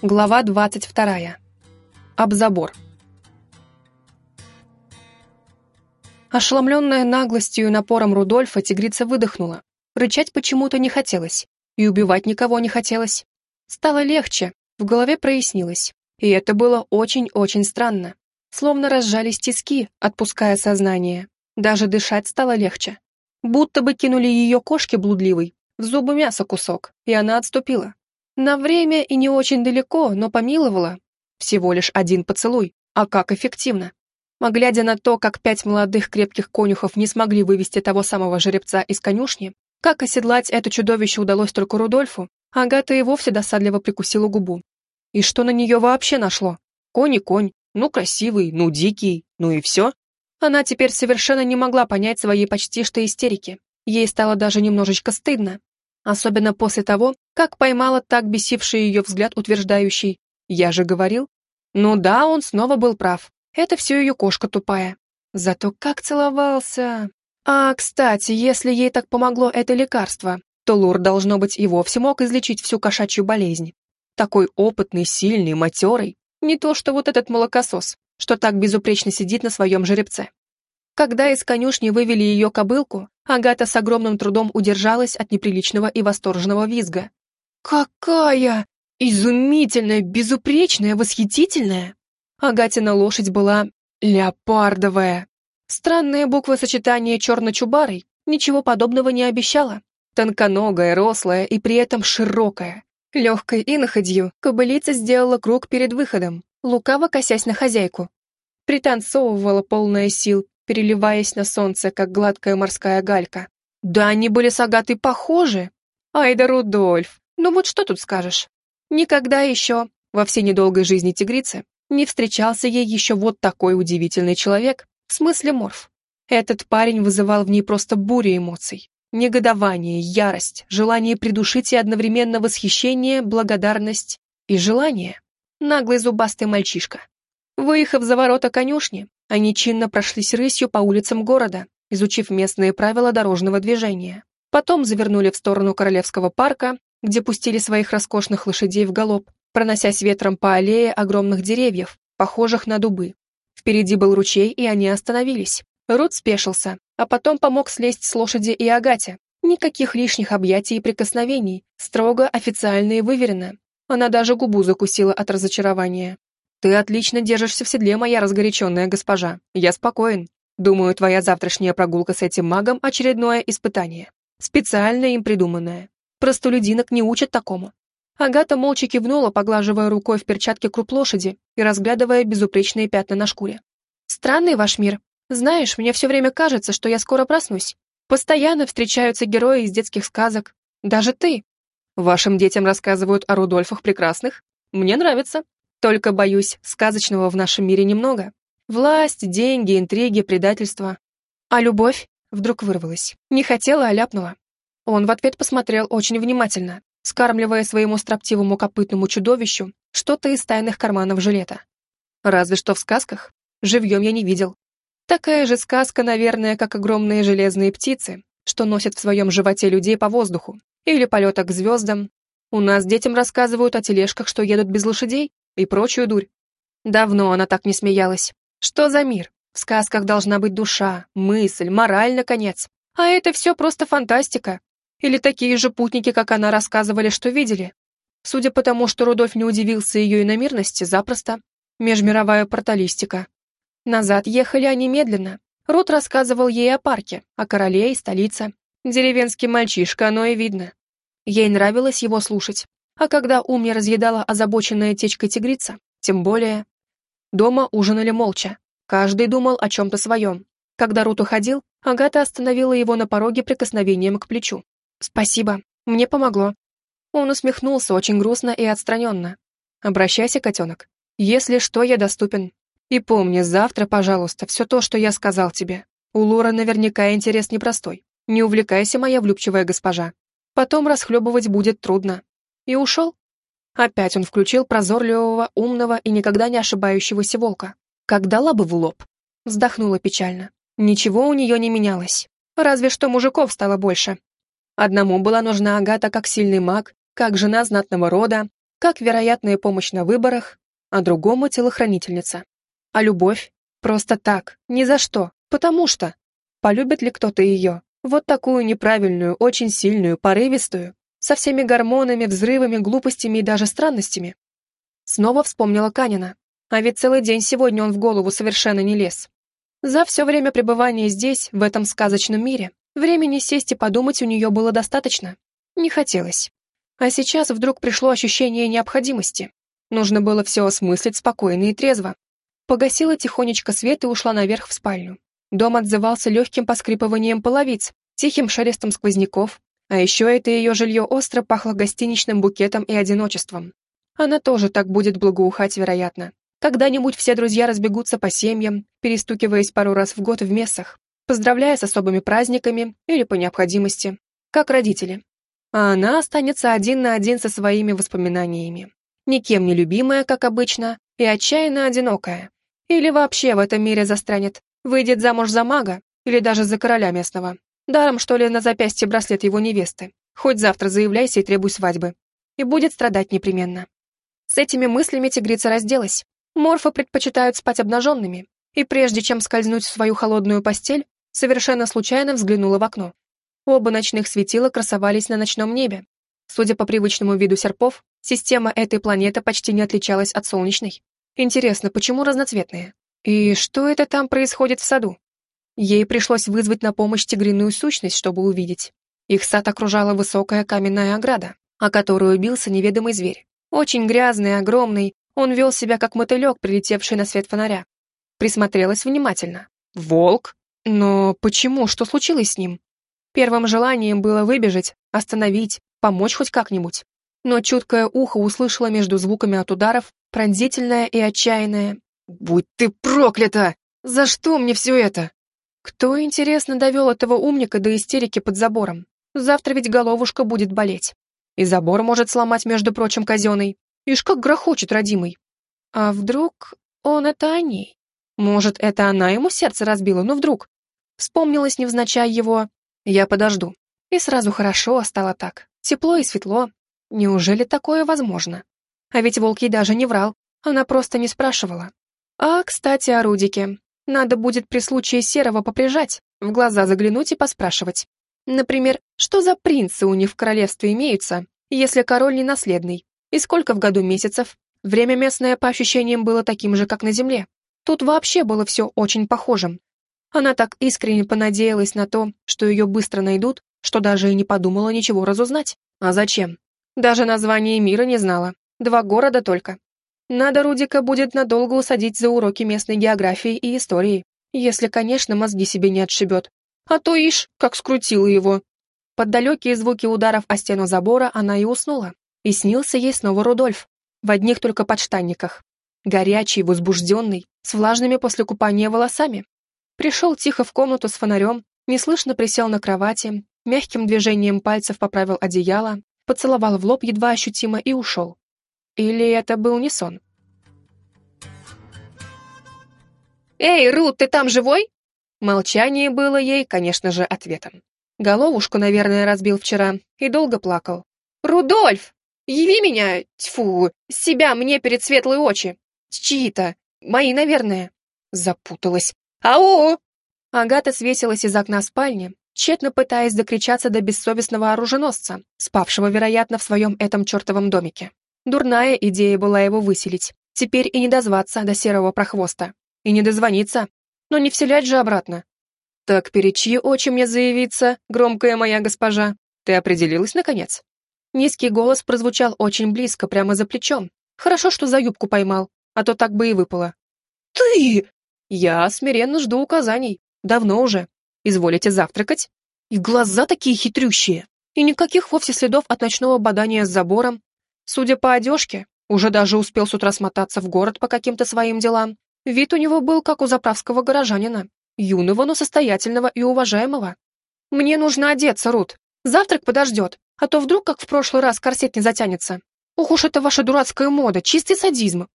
Глава 22. Об забор. Ошеломленная наглостью и напором Рудольфа, тигрица выдохнула. Рычать почему-то не хотелось, и убивать никого не хотелось. Стало легче, в голове прояснилось. И это было очень-очень странно. Словно разжались тиски, отпуская сознание. Даже дышать стало легче. Будто бы кинули ее кошке блудливой, в зубы мяса кусок, и она отступила. На время и не очень далеко, но помиловала. Всего лишь один поцелуй, а как эффективно. А глядя на то, как пять молодых крепких конюхов не смогли вывести того самого жеребца из конюшни, как оседлать это чудовище удалось только Рудольфу, Агата и вовсе досадливо прикусила губу. И что на нее вообще нашло? Конь и конь, ну красивый, ну дикий, ну и все. Она теперь совершенно не могла понять своей почти что истерики. Ей стало даже немножечко стыдно. Особенно после того, как поймала так бесивший ее взгляд утверждающий «Я же говорил». Ну да, он снова был прав. Это все ее кошка тупая. Зато как целовался. А, кстати, если ей так помогло это лекарство, то Лур, должно быть, и вовсе мог излечить всю кошачью болезнь. Такой опытный, сильный, матерый. Не то что вот этот молокосос, что так безупречно сидит на своем жеребце. Когда из конюшни вывели ее кобылку, Агата с огромным трудом удержалась от неприличного и восторженного визга. «Какая! Изумительная, безупречная, восхитительная!» Агатина лошадь была леопардовая. Странное буквосочетание черно-чубарой ничего подобного не обещало. Тонконогая, рослая и при этом широкая. Легкой иноходью кобылица сделала круг перед выходом, лукаво косясь на хозяйку. Пританцовывала полная сил, переливаясь на солнце, как гладкая морская галька. Да они были с Агатой похожи. Ай да Рудольф, ну вот что тут скажешь? Никогда еще, во всей недолгой жизни тигрицы, не встречался ей еще вот такой удивительный человек, в смысле морф. Этот парень вызывал в ней просто бурю эмоций. Негодование, ярость, желание придушить и одновременно восхищение, благодарность и желание. Наглый зубастый мальчишка. Выехав за ворота конюшни, они чинно прошлись рысью по улицам города, изучив местные правила дорожного движения. Потом завернули в сторону Королевского парка, где пустили своих роскошных лошадей в галоп, проносясь ветром по аллее огромных деревьев, похожих на дубы. Впереди был ручей, и они остановились. Рут спешился, а потом помог слезть с лошади и Агате. Никаких лишних объятий и прикосновений, строго, официально и выверено. Она даже губу закусила от разочарования. «Ты отлично держишься в седле, моя разгоряченная госпожа. Я спокоен. Думаю, твоя завтрашняя прогулка с этим магом — очередное испытание. Специально им придуманное. Простолюдинок не учат такому». Агата молча кивнула, поглаживая рукой в перчатке круп лошади и разглядывая безупречные пятна на шкуре. «Странный ваш мир. Знаешь, мне все время кажется, что я скоро проснусь. Постоянно встречаются герои из детских сказок. Даже ты. Вашим детям рассказывают о Рудольфах прекрасных? Мне нравится. Только, боюсь, сказочного в нашем мире немного. Власть, деньги, интриги, предательство. А любовь вдруг вырвалась. Не хотела, а ляпнула. Он в ответ посмотрел очень внимательно, скармливая своему строптивому копытному чудовищу что-то из тайных карманов жилета. Разве что в сказках. Живьем я не видел. Такая же сказка, наверное, как огромные железные птицы, что носят в своем животе людей по воздуху, или полетах к звездам. У нас детям рассказывают о тележках, что едут без лошадей, и прочую дурь. Давно она так не смеялась. Что за мир? В сказках должна быть душа, мысль, мораль, наконец. А это все просто фантастика. Или такие же путники, как она, рассказывали, что видели. Судя по тому, что Рудольф не удивился ее иномирности, запросто. Межмировая порталистика. Назад ехали они медленно. Рут рассказывал ей о парке, о короле и столице. Деревенский мальчишка, оно и видно. Ей нравилось его слушать. А когда ум не разъедала озабоченная течка тигрица, тем более... Дома ужинали молча. Каждый думал о чем-то своем. Когда Рут уходил, Агата остановила его на пороге прикосновением к плечу. «Спасибо, мне помогло». Он усмехнулся очень грустно и отстраненно. «Обращайся, котенок. Если что, я доступен. И помни, завтра, пожалуйста, все то, что я сказал тебе. У Лора наверняка интерес непростой. Не увлекайся, моя влюбчивая госпожа. Потом расхлебывать будет трудно и ушел. Опять он включил прозорливого, умного и никогда не ошибающегося волка. Как дала бы в лоб. Вздохнула печально. Ничего у нее не менялось. Разве что мужиков стало больше. Одному была нужна Агата как сильный маг, как жена знатного рода, как вероятная помощь на выборах, а другому телохранительница. А любовь? Просто так, ни за что, потому что. Полюбит ли кто-то ее? Вот такую неправильную, очень сильную, порывистую, со всеми гормонами, взрывами, глупостями и даже странностями. Снова вспомнила Канина. А ведь целый день сегодня он в голову совершенно не лез. За все время пребывания здесь, в этом сказочном мире, времени сесть и подумать у нее было достаточно. Не хотелось. А сейчас вдруг пришло ощущение необходимости. Нужно было все осмыслить спокойно и трезво. Погасила тихонечко свет и ушла наверх в спальню. Дом отзывался легким поскрипыванием половиц, тихим шелестом сквозняков, а еще это ее жилье остро пахло гостиничным букетом и одиночеством. Она тоже так будет благоухать, вероятно. Когда-нибудь все друзья разбегутся по семьям, перестукиваясь пару раз в год в мессах, поздравляя с особыми праздниками или по необходимости, как родители. А она останется один на один со своими воспоминаниями. Никем не любимая, как обычно, и отчаянно одинокая. Или вообще в этом мире застрянет, выйдет замуж за мага или даже за короля местного. Даром, что ли, на запястье браслет его невесты. Хоть завтра заявляйся и требуй свадьбы. И будет страдать непременно. С этими мыслями тигрица разделась, Морфы предпочитают спать обнаженными, и прежде чем скользнуть в свою холодную постель, совершенно случайно взглянула в окно. Оба ночных светила красовались на ночном небе. Судя по привычному виду серпов, система этой планеты почти не отличалась от солнечной. Интересно, почему разноцветные? И что это там происходит в саду? Ей пришлось вызвать на помощь тигриную сущность, чтобы увидеть. Их сад окружала высокая каменная ограда, о которую бился неведомый зверь. Очень грязный, огромный, он вел себя как мотылек, прилетевший на свет фонаря. Присмотрелась внимательно. Волк? Но почему? Что случилось с ним? Первым желанием было выбежать, остановить, помочь хоть как-нибудь. Но чуткое ухо услышало между звуками от ударов пронзительное и отчаянное «Будь ты проклята! За что мне все это?» Кто, интересно, довел этого умника до истерики под забором? Завтра ведь головушка будет болеть. И забор может сломать, между прочим, казенный. Ишь, как грохочет родимый. А вдруг он это о ней? Может, это она ему сердце разбила, но вдруг... Вспомнилось невзначай его «я подожду». И сразу хорошо стало так. Тепло и светло. Неужели такое возможно? А ведь волк ей даже не врал. Она просто не спрашивала. А, кстати, о Рудике. Надо будет при случае Серого поприжать, в глаза заглянуть и поспрашивать. Например, что за принцы у них в королевстве имеются, если король не наследный? И сколько в году месяцев? Время местное по ощущениям было таким же, как на Земле. Тут вообще было все очень похожим. Она так искренне понадеялась на то, что ее быстро найдут, что даже и не подумала ничего разузнать. А зачем? Даже название мира не знала. Два города только. Надо Рудика будет надолго усадить за уроки местной географии и истории. Если, конечно, мозги себе не отшибет. А то ишь, как скрутила его. Под далекие звуки ударов о стену забора она и уснула. И снился ей снова Рудольф, в одних только подштанниках. Горячий, возбужденный, с влажными после купания волосами. Пришел тихо в комнату с фонарем, неслышно присел на кровати, мягким движением пальцев поправил одеяло, поцеловал в лоб едва ощутимо и ушел. Или это был не сон? «Эй, Рут, ты там живой?» Молчание было ей, конечно же, ответом. Головушку, наверное, разбил вчера и долго плакал. «Рудольф!» Яви меня, тьфу, себя мне перед светлые очи. Чьи-то. Мои, наверное. Запуталась. Ау! Агата свесилась из окна спальни, тщетно пытаясь докричаться до бессовестного оруженосца, спавшего, вероятно, в своем этом чертовом домике. Дурная идея была его выселить. Теперь и не дозваться до серого прохвоста. И не дозвониться. Но не вселять же обратно. «Так перед чьи очи мне заявиться, громкая моя госпожа? Ты определилась, наконец?» Низкий голос прозвучал очень близко, прямо за плечом. Хорошо, что за юбку поймал, а то так бы и выпало. «Ты!» «Я смиренно жду указаний. Давно уже. Изволите завтракать?» И глаза такие хитрющие. И никаких вовсе следов от ночного бадания с забором. Судя по одежке, уже даже успел с утра смотаться в город по каким-то своим делам. Вид у него был, как у заправского горожанина. Юного, но состоятельного и уважаемого. «Мне нужно одеться, Рут. Завтрак подождет. А то вдруг, как в прошлый раз, корсет не затянется. Ох уж это ваша дурацкая мода, чистый садизм.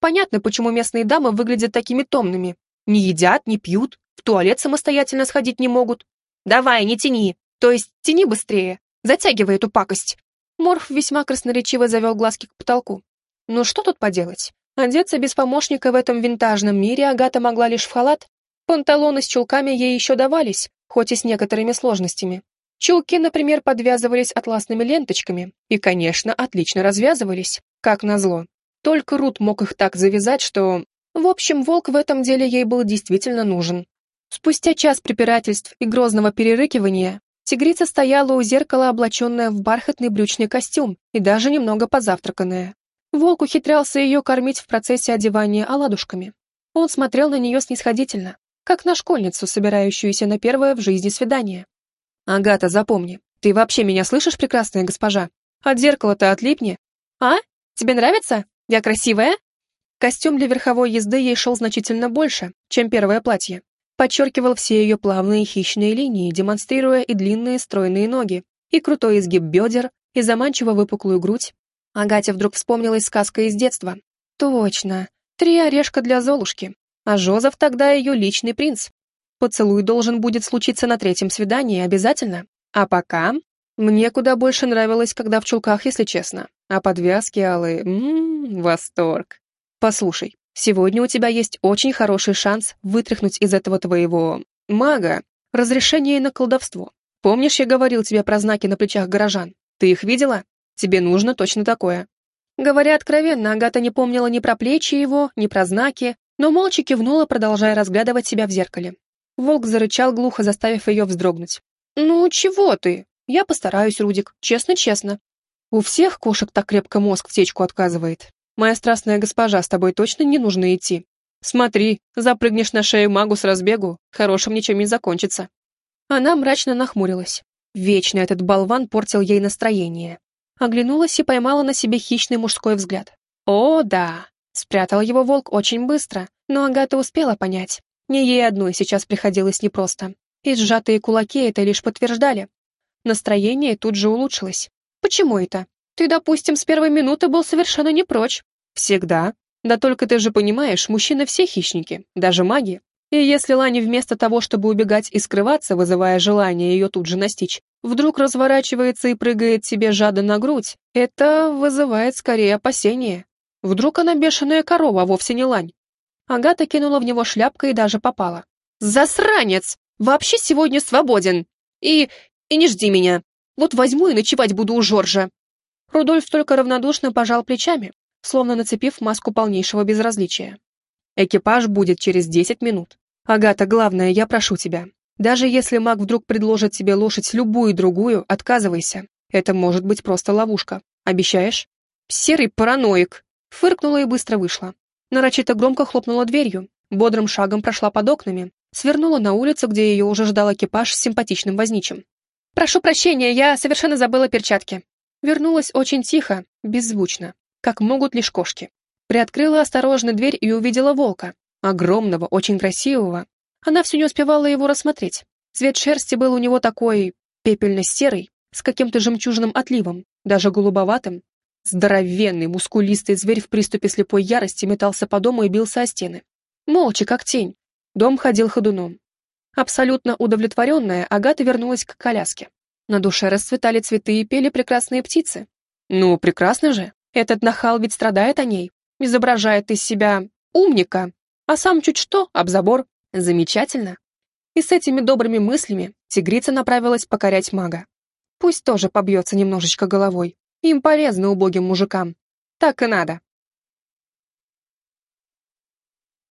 Понятно, почему местные дамы выглядят такими томными. Не едят, не пьют, в туалет самостоятельно сходить не могут. Давай, не тяни. То есть тяни быстрее. Затягивай эту пакость. Морф весьма красноречиво завел глазки к потолку. Ну что тут поделать? Одеться без помощника в этом винтажном мире Агата могла лишь в халат. Панталоны с чулками ей еще давались, хоть и с некоторыми сложностями. Чулки, например, подвязывались атласными ленточками и, конечно, отлично развязывались, как назло. Только Рут мог их так завязать, что... В общем, волк в этом деле ей был действительно нужен. Спустя час препирательств и грозного перерыкивания, тигрица стояла у зеркала, облаченная в бархатный брючный костюм и даже немного позавтраканная. Волк ухитрялся ее кормить в процессе одевания оладушками. Он смотрел на нее снисходительно, как на школьницу, собирающуюся на первое в жизни свидание. «Агата, запомни, ты вообще меня слышишь, прекрасная госпожа? От зеркала-то отлипни. А? Тебе нравится? Я красивая?» Костюм для верховой езды ей шел значительно больше, чем первое платье. Подчеркивал все ее плавные хищные линии, демонстрируя и длинные стройные ноги, и крутой изгиб бедер, и заманчиво выпуклую грудь, Агате вдруг вспомнилась сказка из детства. Точно, три орешка для Золушки, а Жозеф тогда ее личный принц. Поцелуй должен будет случиться на третьем свидании обязательно. А пока... Мне куда больше нравилось, когда в чулках, если честно. А подвязки алые... Ммм, восторг. Послушай, сегодня у тебя есть очень хороший шанс вытряхнуть из этого твоего... мага разрешение на колдовство. Помнишь, я говорил тебе про знаки на плечах горожан? Ты их видела? Тебе нужно точно такое». Говоря откровенно, Агата не помнила ни про плечи его, ни про знаки, но молча кивнула, продолжая разглядывать себя в зеркале. Волк зарычал глухо, заставив ее вздрогнуть. «Ну, чего ты? Я постараюсь, Рудик, честно-честно. У всех кошек так крепко мозг в течку отказывает. Моя страстная госпожа, с тобой точно не нужно идти. Смотри, запрыгнешь на шею магу с разбегу, хорошим ничем не закончится». Она мрачно нахмурилась. Вечно этот болван портил ей настроение. Оглянулась и поймала на себе хищный мужской взгляд. «О, да!» Спрятал его волк очень быстро, но Агата успела понять. Не ей одной сейчас приходилось непросто. И сжатые кулаки это лишь подтверждали. Настроение тут же улучшилось. «Почему это? Ты, допустим, с первой минуты был совершенно не прочь». «Всегда. Да только ты же понимаешь, мужчины все хищники, даже маги. И если Лани вместо того, чтобы убегать и скрываться, вызывая желание ее тут же настичь, вдруг разворачивается и прыгает себе жадо на грудь, это вызывает скорее опасение. Вдруг она бешеная корова, а вовсе не лань. Агата кинула в него шляпкой и даже попала. «Засранец! Вообще сегодня свободен! И... и не жди меня! Вот возьму и ночевать буду у Жоржа!» Рудольф только равнодушно пожал плечами, словно нацепив маску полнейшего безразличия. Экипаж будет через десять минут. Агата, главное, я прошу тебя. Даже если маг вдруг предложит тебе лошадь любую другую, отказывайся. Это может быть просто ловушка. Обещаешь? Серый параноик. Фыркнула и быстро вышла. Нарочито громко хлопнула дверью, бодрым шагом прошла под окнами, свернула на улицу, где ее уже ждал экипаж с симпатичным возничим. «Прошу прощения, я совершенно забыла перчатки». Вернулась очень тихо, беззвучно, как могут лишь кошки. Приоткрыла осторожно дверь и увидела волка. Огромного, очень красивого. Она все не успевала его рассмотреть. Цвет шерсти был у него такой пепельно-серый, с каким-то жемчужным отливом, даже голубоватым. Здоровенный, мускулистый зверь в приступе слепой ярости метался по дому и бился о стены. Молча, как тень. Дом ходил ходуном. Абсолютно удовлетворенная, Агата вернулась к коляске. На душе расцветали цветы и пели прекрасные птицы. Ну, прекрасно же. Этот нахал ведь страдает о ней изображает из себя умника, а сам чуть что об забор. Замечательно. И с этими добрыми мыслями тигрица направилась покорять мага. Пусть тоже побьется немножечко головой. Им полезно убогим мужикам. Так и надо.